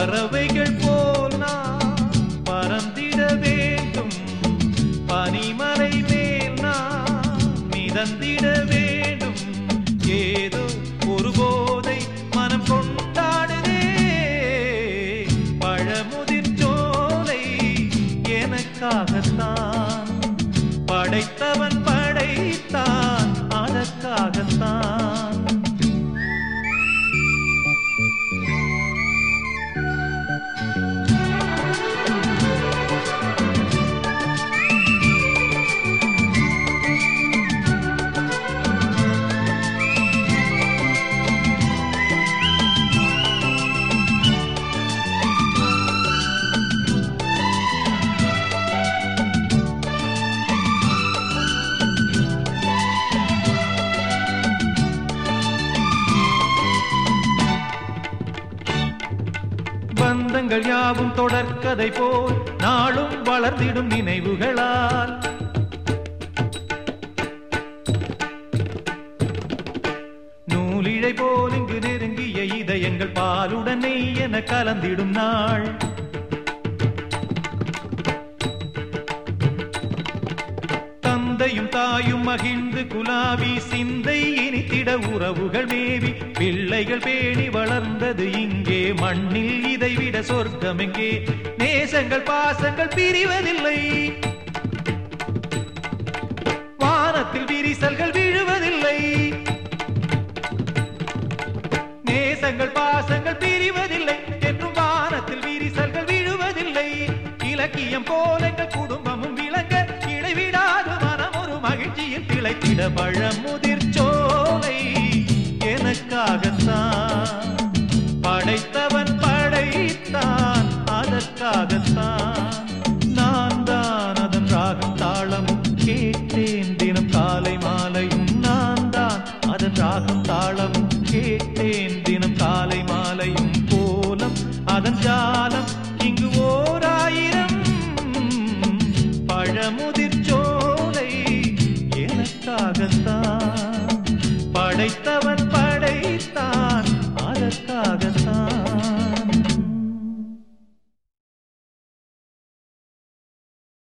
பறவைகள் போல் நான் பறந்திட வேண்டும். பனிமலை மேல் நான் மிதந்திட வேண்டும். ஏதோ ஒரு போதை மனம் கொண்டாடுதே. பழமுதிர் சோலை எனக்காகத்தான் படைத்த பந்தங்கள் யாவும் தொடர்கதை போல் நாளும் வளர்ந்திடும் நினைவுகளால். நூலிழை போல் இங்கு நெருங்கிய இதயங்கள் பாலுடனே என கலந்திடும் நாள். மகிழ்ந்து குலாவி சிந்தை இனித்திட உறவுகள் மேவி பிள்ளைகள் பேணி வளர்ந்தது இங்கே. மண்ணில் இதைவிட சொர்க்கம் எங்கே நேசங்கள் பாசங்கள் பிரிவதில்லை. வானத்தில் விரிசல்கள் விழுவதில்லை. நேசங்கள் பாசங்கள் திளைத்திட பழமுதிர் சோலை எனக்காகத்தான். படைத்தவன் படைத்தான் அதற்காகத்தான். நான் தான் அதன் ராகம் தாளமும் கேட்டேன். தினம் காலை மாலையும் நான் தான் அதன் ராகம்